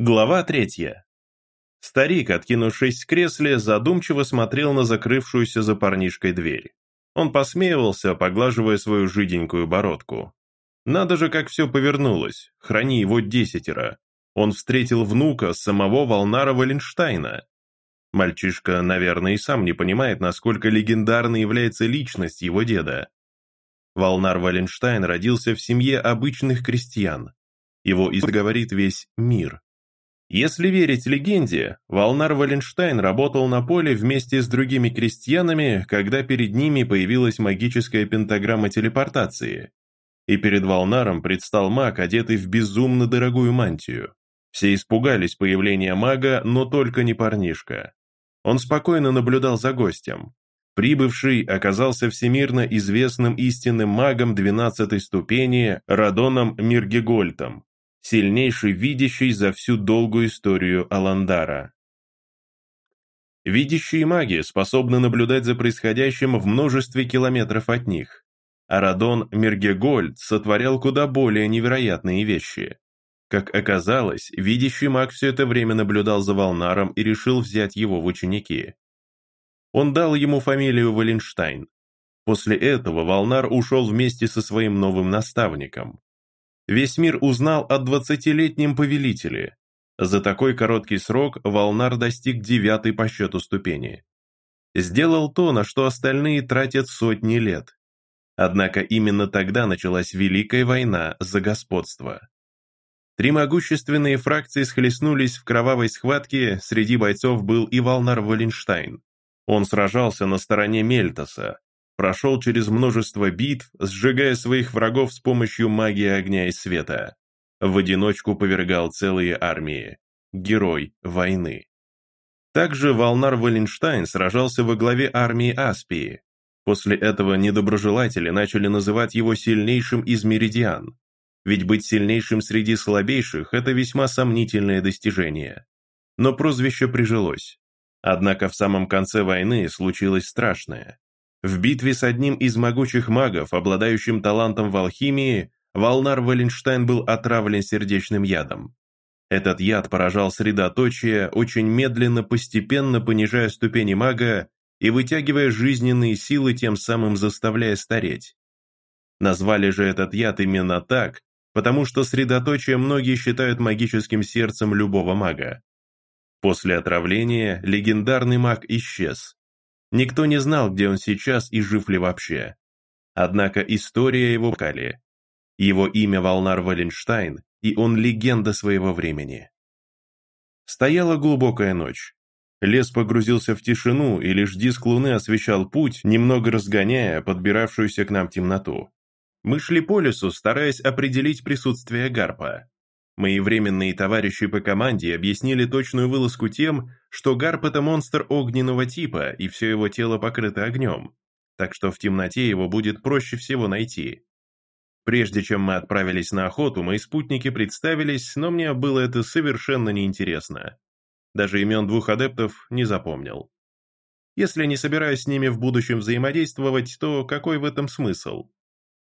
Глава третья. Старик, откинувшись в кресле, задумчиво смотрел на закрывшуюся за парнишкой дверь. Он посмеивался, поглаживая свою жиденькую бородку. Надо же, как все повернулось, храни его десятеро. Он встретил внука самого Волнара Валенштайна. Мальчишка, наверное, и сам не понимает, насколько легендарной является личность его деда. Волнар Валенштайн родился в семье обычных крестьян. Его изговорит весь мир. Если верить легенде, Волнар Валенштайн работал на поле вместе с другими крестьянами, когда перед ними появилась магическая пентаграмма телепортации. И перед Волнаром предстал маг, одетый в безумно дорогую мантию. Все испугались появления мага, но только не парнишка. Он спокойно наблюдал за гостем. Прибывший оказался всемирно известным истинным магом 12 ступени Радоном Миргегольтом, сильнейший видящий за всю долгую историю Аландара. Видящие маги способны наблюдать за происходящим в множестве километров от них. Арадон Мергегольд сотворял куда более невероятные вещи. Как оказалось, видящий маг все это время наблюдал за Волнаром и решил взять его в ученики. Он дал ему фамилию Валенштайн. После этого Волнар ушел вместе со своим новым наставником. Весь мир узнал о двадцатилетнем повелителе. За такой короткий срок Волнар достиг девятой по счету ступени. Сделал то, на что остальные тратят сотни лет. Однако именно тогда началась Великая война за господство. Три могущественные фракции схлестнулись в кровавой схватке, среди бойцов был и Волнар Валенштайн. Он сражался на стороне Мельтоса, прошел через множество битв, сжигая своих врагов с помощью магии огня и света. В одиночку повергал целые армии. Герой войны. Также Волнар Валенштайн сражался во главе армии Аспии. После этого недоброжелатели начали называть его сильнейшим из меридиан. Ведь быть сильнейшим среди слабейших – это весьма сомнительное достижение. Но прозвище прижилось. Однако в самом конце войны случилось страшное. В битве с одним из могучих магов, обладающим талантом в алхимии, Волнар Валенштайн был отравлен сердечным ядом. Этот яд поражал средоточие, очень медленно, постепенно понижая ступени мага и вытягивая жизненные силы, тем самым заставляя стареть. Назвали же этот яд именно так, потому что средоточие многие считают магическим сердцем любого мага. После отравления легендарный маг исчез, Никто не знал, где он сейчас и жив ли вообще. Однако история его кали. Его имя Волнар Валенштайн, и он легенда своего времени. Стояла глубокая ночь. Лес погрузился в тишину, и лишь диск луны освещал путь, немного разгоняя подбиравшуюся к нам темноту. Мы шли по лесу, стараясь определить присутствие гарпа. Мои временные товарищи по команде объяснили точную вылазку тем, что гарп – это монстр огненного типа, и все его тело покрыто огнем, так что в темноте его будет проще всего найти. Прежде чем мы отправились на охоту, мои спутники представились, но мне было это совершенно неинтересно. Даже имен двух адептов не запомнил. Если не собираюсь с ними в будущем взаимодействовать, то какой в этом смысл?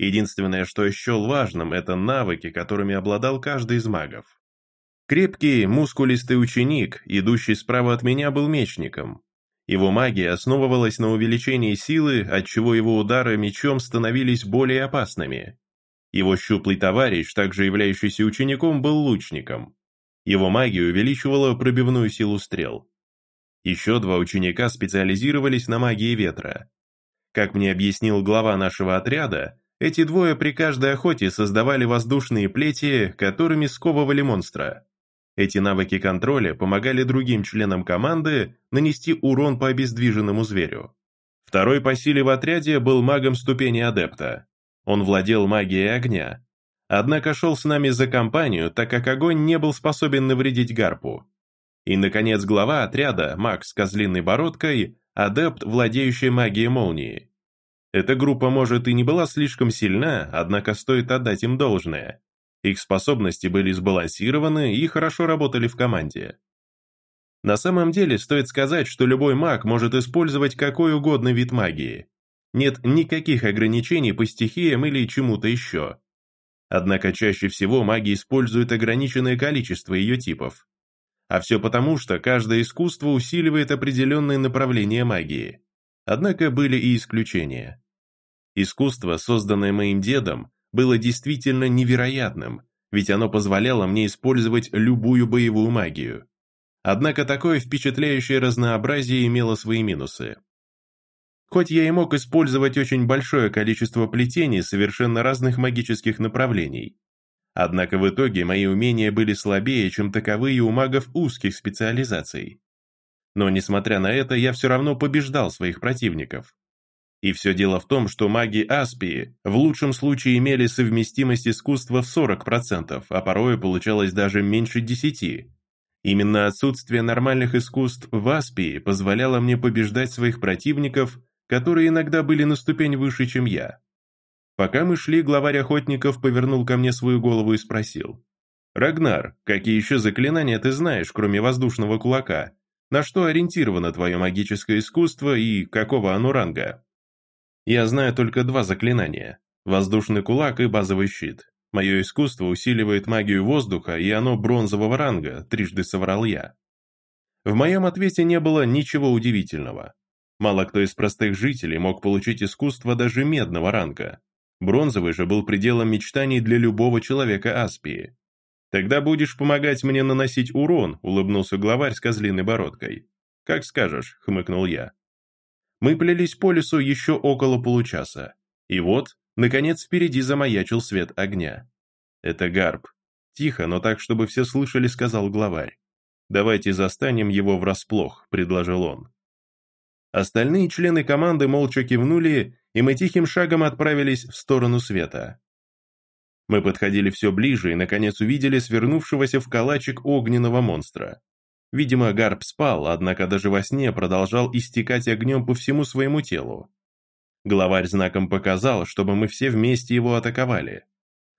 Единственное, что я счел важным, это навыки, которыми обладал каждый из магов. Крепкий, мускулистый ученик, идущий справа от меня, был мечником. Его магия основывалась на увеличении силы, отчего его удары мечом становились более опасными. Его щуплый товарищ, также являющийся учеником, был лучником. Его магия увеличивала пробивную силу стрел. Еще два ученика специализировались на магии ветра. Как мне объяснил глава нашего отряда, эти двое при каждой охоте создавали воздушные плети, которыми сковывали монстра. Эти навыки контроля помогали другим членам команды нанести урон по обездвиженному зверю. Второй по силе в отряде был магом ступени адепта. Он владел магией огня. Однако шел с нами за компанию, так как огонь не был способен навредить гарпу. И, наконец, глава отряда, маг с козлиной бородкой, адепт, владеющий магией молнии. Эта группа, может, и не была слишком сильна, однако стоит отдать им должное. Их способности были сбалансированы и хорошо работали в команде. На самом деле, стоит сказать, что любой маг может использовать какой угодно вид магии. Нет никаких ограничений по стихиям или чему-то еще. Однако чаще всего маги используют ограниченное количество ее типов. А все потому, что каждое искусство усиливает определенные направления магии. Однако были и исключения. Искусство, созданное моим дедом, было действительно невероятным, ведь оно позволяло мне использовать любую боевую магию. Однако такое впечатляющее разнообразие имело свои минусы. Хоть я и мог использовать очень большое количество плетений совершенно разных магических направлений, однако в итоге мои умения были слабее, чем таковые у магов узких специализаций. Но несмотря на это, я все равно побеждал своих противников. И все дело в том, что маги Аспии в лучшем случае имели совместимость искусства в 40%, а порой получалось даже меньше 10%. Именно отсутствие нормальных искусств в Аспии позволяло мне побеждать своих противников, которые иногда были на ступень выше, чем я. Пока мы шли, главарь охотников повернул ко мне свою голову и спросил. «Рагнар, какие еще заклинания ты знаешь, кроме воздушного кулака? На что ориентировано твое магическое искусство и какого оно ранга?» Я знаю только два заклинания – воздушный кулак и базовый щит. Мое искусство усиливает магию воздуха, и оно бронзового ранга, трижды соврал я. В моем ответе не было ничего удивительного. Мало кто из простых жителей мог получить искусство даже медного ранга. Бронзовый же был пределом мечтаний для любого человека Аспии. «Тогда будешь помогать мне наносить урон», — улыбнулся главарь с козлиной бородкой. «Как скажешь», — хмыкнул я. Мы плелись по лесу еще около получаса. И вот, наконец, впереди замаячил свет огня. «Это гарп». Тихо, но так, чтобы все слышали, сказал главарь. «Давайте застанем его врасплох», — предложил он. Остальные члены команды молча кивнули, и мы тихим шагом отправились в сторону света. Мы подходили все ближе и, наконец, увидели свернувшегося в калачик огненного монстра. Видимо, Гарп спал, однако даже во сне продолжал истекать огнем по всему своему телу. Главарь знаком показал, чтобы мы все вместе его атаковали.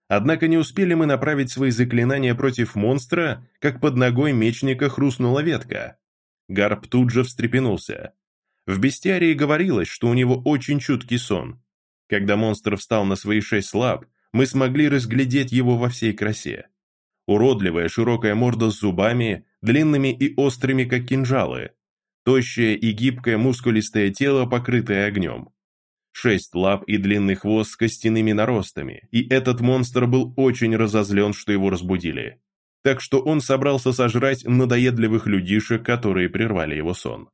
Однако не успели мы направить свои заклинания против монстра, как под ногой мечника хрустнула ветка. Гарп тут же встрепенулся. В бестиарии говорилось, что у него очень чуткий сон. Когда монстр встал на свои шесть лап, мы смогли разглядеть его во всей красе. Уродливая широкая морда с зубами, длинными и острыми, как кинжалы. Тощее и гибкое мускулистое тело, покрытое огнем. Шесть лап и длинный хвост с костяными наростами, и этот монстр был очень разозлен, что его разбудили. Так что он собрался сожрать надоедливых людишек, которые прервали его сон.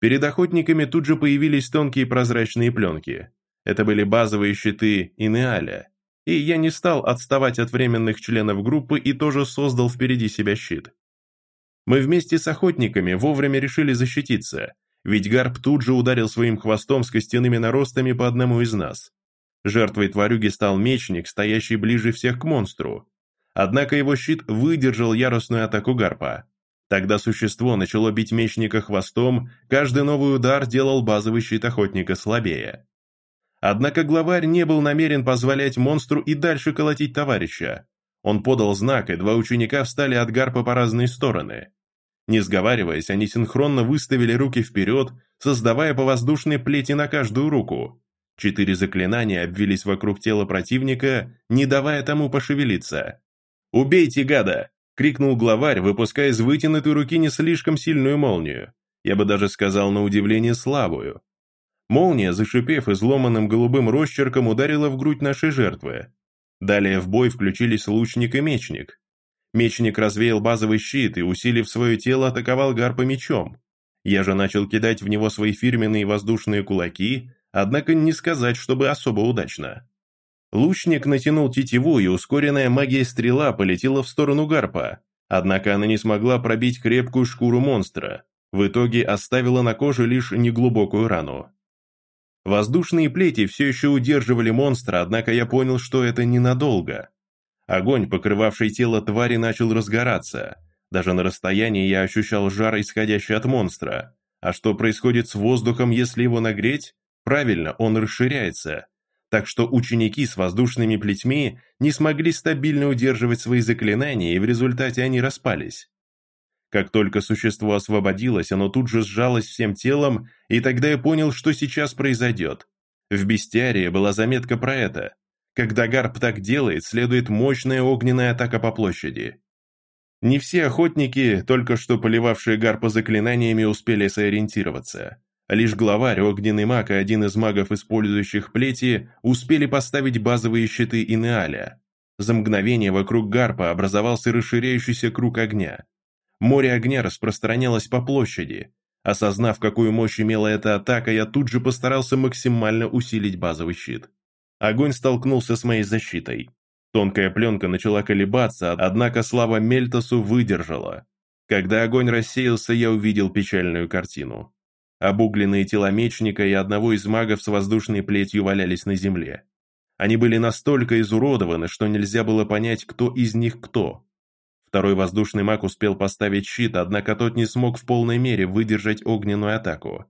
Перед охотниками тут же появились тонкие прозрачные пленки. Это были базовые щиты Инеаля, и я не стал отставать от временных членов группы и тоже создал впереди себя щит. Мы вместе с охотниками вовремя решили защититься, ведь Гарп тут же ударил своим хвостом с костяными наростами по одному из нас. Жертвой тварюги стал мечник, стоящий ближе всех к монстру. Однако его щит выдержал яростную атаку Гарпа. Тогда существо начало бить мечника хвостом, каждый новый удар делал базовый щит охотника слабее. Однако главарь не был намерен позволять монстру и дальше колотить товарища. Он подал знак, и два ученика встали от гарпа по разные стороны. Не сговариваясь, они синхронно выставили руки вперед, создавая по воздушной плети на каждую руку. Четыре заклинания обвились вокруг тела противника, не давая тому пошевелиться. «Убейте гада!» — крикнул главарь, выпуская из вытянутой руки не слишком сильную молнию. Я бы даже сказал на удивление слабую. Молния, зашипев изломанным голубым росчерком, ударила в грудь нашей жертвы. Далее в бой включились лучник и мечник. Мечник развеял базовый щит и, усилив свое тело, атаковал гарпа мечом. Я же начал кидать в него свои фирменные воздушные кулаки, однако не сказать, чтобы особо удачно. Лучник натянул тетиву, и ускоренная магия стрела полетела в сторону гарпа, однако она не смогла пробить крепкую шкуру монстра, в итоге оставила на коже лишь неглубокую рану. Воздушные плети все еще удерживали монстра, однако я понял, что это ненадолго. Огонь, покрывавший тело твари, начал разгораться. Даже на расстоянии я ощущал жар, исходящий от монстра. А что происходит с воздухом, если его нагреть? Правильно, он расширяется. Так что ученики с воздушными плетьми не смогли стабильно удерживать свои заклинания, и в результате они распались. Как только существо освободилось, оно тут же сжалось всем телом, и тогда я понял, что сейчас произойдет. В бестиарии была заметка про это. Когда гарп так делает, следует мощная огненная атака по площади. Не все охотники, только что поливавшие гарпа заклинаниями, успели сориентироваться. Лишь главарь, огненный маг и один из магов, использующих плети, успели поставить базовые щиты Инеаля. За мгновение вокруг гарпа образовался расширяющийся круг огня. Море огня распространялось по площади. Осознав, какую мощь имела эта атака, я тут же постарался максимально усилить базовый щит. Огонь столкнулся с моей защитой. Тонкая пленка начала колебаться, однако слава Мельтосу выдержала. Когда огонь рассеялся, я увидел печальную картину. Обугленные тела мечника и одного из магов с воздушной плетью валялись на земле. Они были настолько изуродованы, что нельзя было понять, кто из них кто. Второй воздушный маг успел поставить щит, однако тот не смог в полной мере выдержать огненную атаку.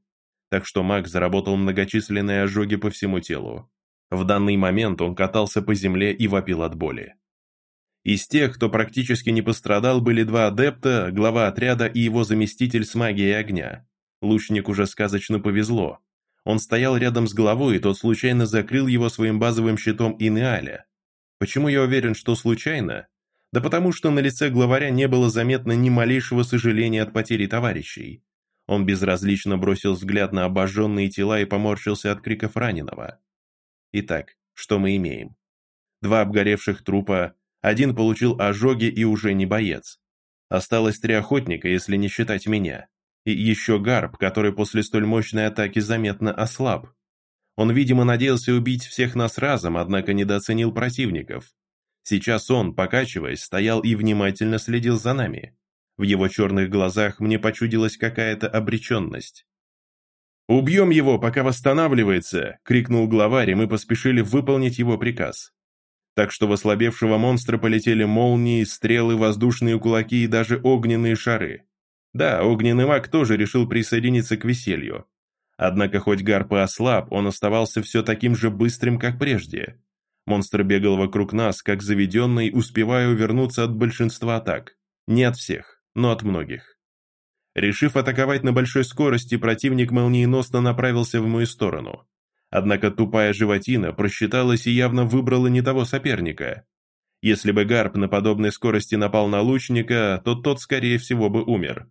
Так что маг заработал многочисленные ожоги по всему телу. В данный момент он катался по земле и вопил от боли. Из тех, кто практически не пострадал, были два адепта, глава отряда и его заместитель с магией огня. Лучник уже сказочно повезло. Он стоял рядом с головой, и тот случайно закрыл его своим базовым щитом Инеаля. Почему я уверен, что случайно? Да потому что на лице главаря не было заметно ни малейшего сожаления от потери товарищей. Он безразлично бросил взгляд на обожженные тела и поморщился от криков раненого. Итак, что мы имеем? Два обгоревших трупа, один получил ожоги и уже не боец. Осталось три охотника, если не считать меня. И еще Гарб, который после столь мощной атаки заметно ослаб. Он, видимо, надеялся убить всех нас разом, однако недооценил противников. Сейчас он, покачиваясь, стоял и внимательно следил за нами. В его черных глазах мне почудилась какая-то обреченность. «Убьем его, пока восстанавливается!» — крикнул главарь, и мы поспешили выполнить его приказ. Так что в ослабевшего монстра полетели молнии, стрелы, воздушные кулаки и даже огненные шары. Да, огненный маг тоже решил присоединиться к веселью. Однако хоть Гарп и ослаб, он оставался все таким же быстрым, как прежде. Монстр бегал вокруг нас, как заведенный, успевая увернуться от большинства атак. Не от всех, но от многих. Решив атаковать на большой скорости, противник молниеносно направился в мою сторону. Однако тупая животина просчиталась и явно выбрала не того соперника. Если бы Гарп на подобной скорости напал на лучника, то тот, скорее всего, бы умер.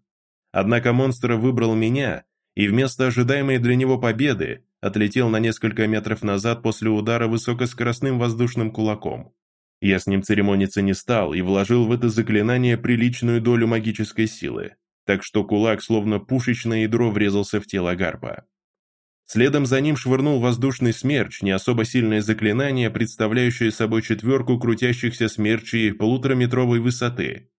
Однако монстр выбрал меня, и вместо ожидаемой для него победы отлетел на несколько метров назад после удара высокоскоростным воздушным кулаком. Я с ним церемониться не стал и вложил в это заклинание приличную долю магической силы так что кулак, словно пушечное ядро, врезался в тело гарпа. Следом за ним швырнул воздушный смерч, не особо сильное заклинание, представляющее собой четверку крутящихся смерчей полутораметровой высоты.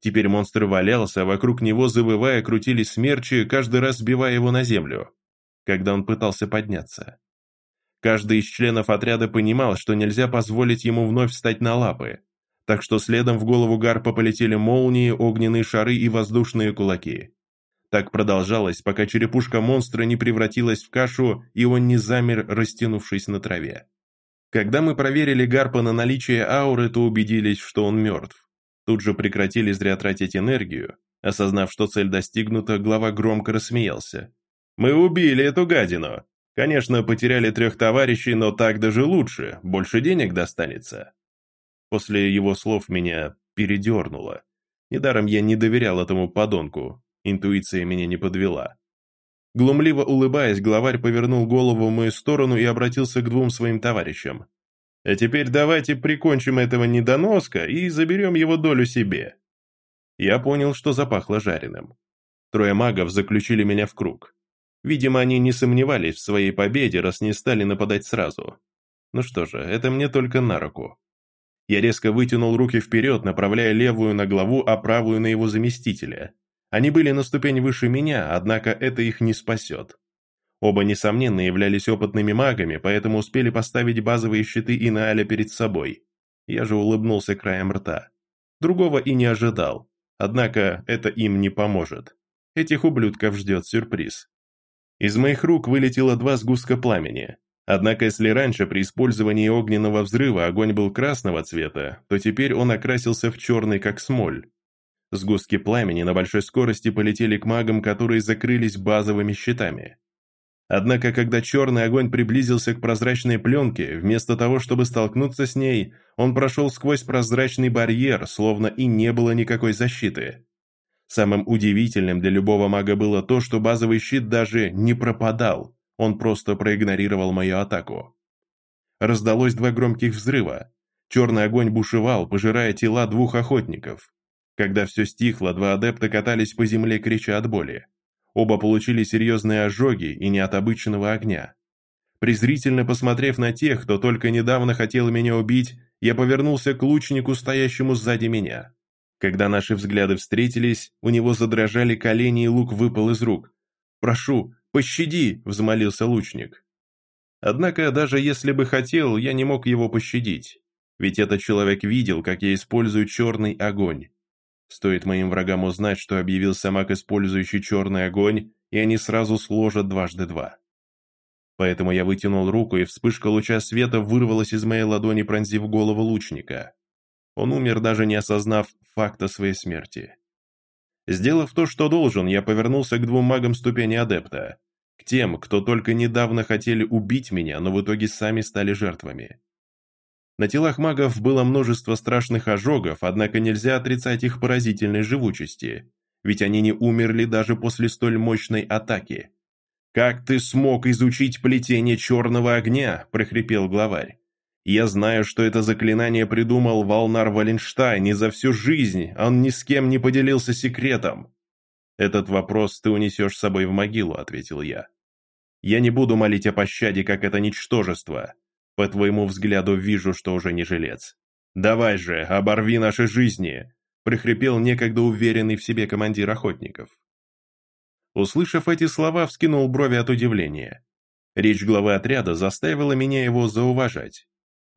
Теперь монстр валялся, а вокруг него, завывая, крутились смерчи, каждый раз сбивая его на землю, когда он пытался подняться. Каждый из членов отряда понимал, что нельзя позволить ему вновь встать на лапы, так что следом в голову Гарпа полетели молнии, огненные шары и воздушные кулаки. Так продолжалось, пока черепушка монстра не превратилась в кашу, и он не замер, растянувшись на траве. Когда мы проверили Гарпа на наличие ауры, то убедились, что он мертв. Тут же прекратили зря тратить энергию. Осознав, что цель достигнута, глава громко рассмеялся. «Мы убили эту гадину! Конечно, потеряли трех товарищей, но так даже лучше, больше денег достанется!» После его слов меня передернуло. Недаром я не доверял этому подонку, интуиция меня не подвела. Глумливо улыбаясь, главарь повернул голову в мою сторону и обратился к двум своим товарищам. «А теперь давайте прикончим этого недоноска и заберем его долю себе». Я понял, что запахло жареным. Трое магов заключили меня в круг. Видимо, они не сомневались в своей победе, раз не стали нападать сразу. Ну что же, это мне только на руку. Я резко вытянул руки вперед, направляя левую на главу, а правую на его заместителя. Они были на ступень выше меня, однако это их не спасет. Оба, несомненно, являлись опытными магами, поэтому успели поставить базовые щиты и Инааля перед собой. Я же улыбнулся краем рта. Другого и не ожидал. Однако это им не поможет. Этих ублюдков ждет сюрприз. Из моих рук вылетело два сгустка пламени. Однако если раньше при использовании огненного взрыва огонь был красного цвета, то теперь он окрасился в черный, как смоль. Сгустки пламени на большой скорости полетели к магам, которые закрылись базовыми щитами. Однако, когда черный огонь приблизился к прозрачной пленке, вместо того, чтобы столкнуться с ней, он прошел сквозь прозрачный барьер, словно и не было никакой защиты. Самым удивительным для любого мага было то, что базовый щит даже не пропадал, он просто проигнорировал мою атаку. Раздалось два громких взрыва. Черный огонь бушевал, пожирая тела двух охотников. Когда все стихло, два адепта катались по земле, крича от боли. Оба получили серьезные ожоги и не от обычного огня. Презрительно посмотрев на тех, кто только недавно хотел меня убить, я повернулся к лучнику, стоящему сзади меня. Когда наши взгляды встретились, у него задрожали колени и лук выпал из рук. «Прошу, пощади!» – взмолился лучник. Однако, даже если бы хотел, я не мог его пощадить. Ведь этот человек видел, как я использую черный огонь. Стоит моим врагам узнать, что объявился маг, использующий черный огонь, и они сразу сложат дважды два. Поэтому я вытянул руку, и вспышка луча света вырвалась из моей ладони, пронзив голову лучника. Он умер, даже не осознав факта своей смерти. Сделав то, что должен, я повернулся к двум магам ступени адепта, к тем, кто только недавно хотели убить меня, но в итоге сами стали жертвами. На телах магов было множество страшных ожогов, однако нельзя отрицать их поразительной живучести, ведь они не умерли даже после столь мощной атаки. «Как ты смог изучить плетение черного огня?» – прохрипел главарь. «Я знаю, что это заклинание придумал Валнар Валенштайн, и за всю жизнь он ни с кем не поделился секретом». «Этот вопрос ты унесешь с собой в могилу», – ответил я. «Я не буду молить о пощаде, как это ничтожество. По твоему взгляду вижу, что уже не жилец. Давай же, оборви наши жизни!» – прихрипел некогда уверенный в себе командир охотников. Услышав эти слова, вскинул брови от удивления. Речь главы отряда заставила меня его зауважать.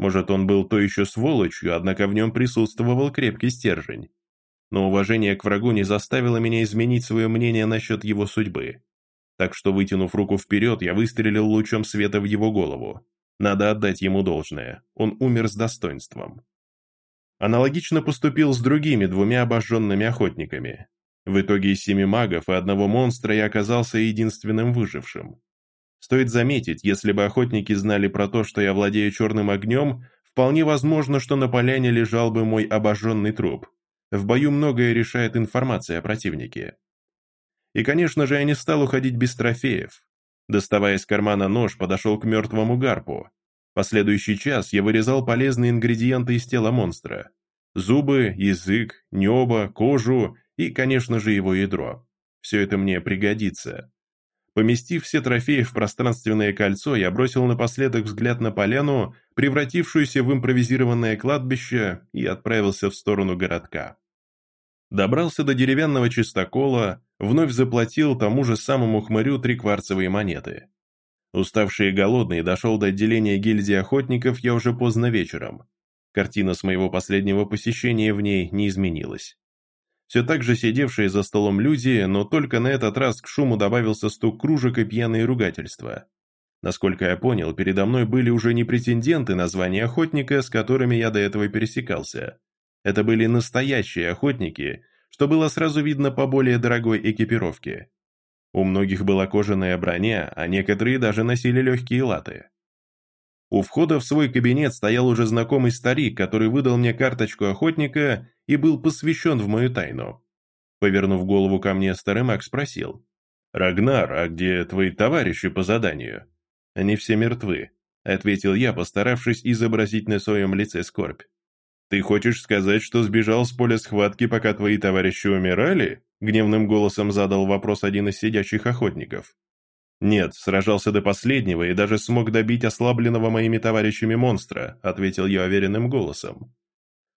Может, он был то еще сволочью, однако в нем присутствовал крепкий стержень. Но уважение к врагу не заставило меня изменить свое мнение насчет его судьбы. Так что, вытянув руку вперед, я выстрелил лучом света в его голову. Надо отдать ему должное, он умер с достоинством. Аналогично поступил с другими двумя обожженными охотниками. В итоге из семи магов и одного монстра я оказался единственным выжившим. Стоит заметить, если бы охотники знали про то, что я владею черным огнем, вполне возможно, что на поляне лежал бы мой обожженный труп. В бою многое решает информация о противнике. И, конечно же, я не стал уходить без трофеев. Доставая из кармана нож, подошел к мертвому гарпу. Последующий час я вырезал полезные ингредиенты из тела монстра. Зубы, язык, небо, кожу и, конечно же, его ядро. Все это мне пригодится. Поместив все трофеи в пространственное кольцо, я бросил напоследок взгляд на поляну, превратившуюся в импровизированное кладбище, и отправился в сторону городка. Добрался до деревянного чистокола, вновь заплатил тому же самому хмырю три кварцевые монеты. Уставший и голодный дошел до отделения гильдии охотников я уже поздно вечером. Картина с моего последнего посещения в ней не изменилась. Все так же сидевшие за столом люди, но только на этот раз к шуму добавился стук кружек и пьяные ругательства. Насколько я понял, передо мной были уже не претенденты на звание охотника, с которыми я до этого пересекался. Это были настоящие охотники, что было сразу видно по более дорогой экипировке. У многих была кожаная броня, а некоторые даже носили легкие латы. У входа в свой кабинет стоял уже знакомый старик, который выдал мне карточку охотника и был посвящен в мою тайну. Повернув голову ко мне, старый маг спросил. «Рагнар, а где твои товарищи по заданию?» «Они все мертвы», — ответил я, постаравшись изобразить на своем лице скорбь. «Ты хочешь сказать, что сбежал с поля схватки, пока твои товарищи умирали?» Гневным голосом задал вопрос один из сидящих охотников. «Нет, сражался до последнего и даже смог добить ослабленного моими товарищами монстра», ответил я уверенным голосом.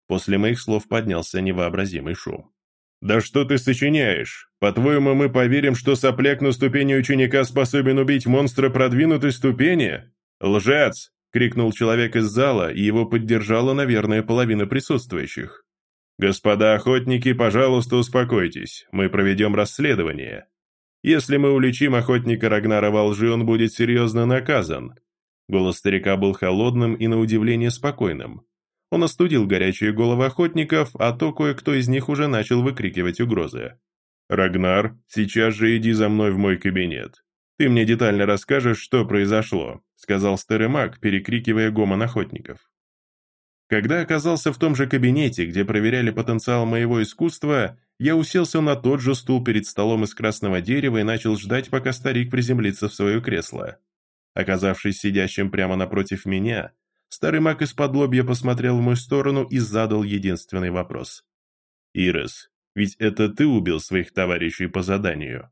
После моих слов поднялся невообразимый шум. «Да что ты сочиняешь? По-твоему, мы поверим, что сопляк на ступени ученика способен убить монстра продвинутой ступени? Лжец! крикнул человек из зала, и его поддержала, наверное, половина присутствующих. «Господа охотники, пожалуйста, успокойтесь, мы проведем расследование. Если мы уличим охотника Рагнара во лжи, он будет серьезно наказан». Голос старика был холодным и, на удивление, спокойным. Он остудил горячие головы охотников, а то кое-кто из них уже начал выкрикивать угрозы. «Рагнар, сейчас же иди за мной в мой кабинет. «Ты мне детально расскажешь, что произошло», — сказал старый маг, перекрикивая гомон охотников. Когда оказался в том же кабинете, где проверяли потенциал моего искусства, я уселся на тот же стул перед столом из красного дерева и начал ждать, пока старик приземлится в свое кресло. Оказавшись сидящим прямо напротив меня, старый маг из-под посмотрел в мою сторону и задал единственный вопрос. «Ирос, ведь это ты убил своих товарищей по заданию?»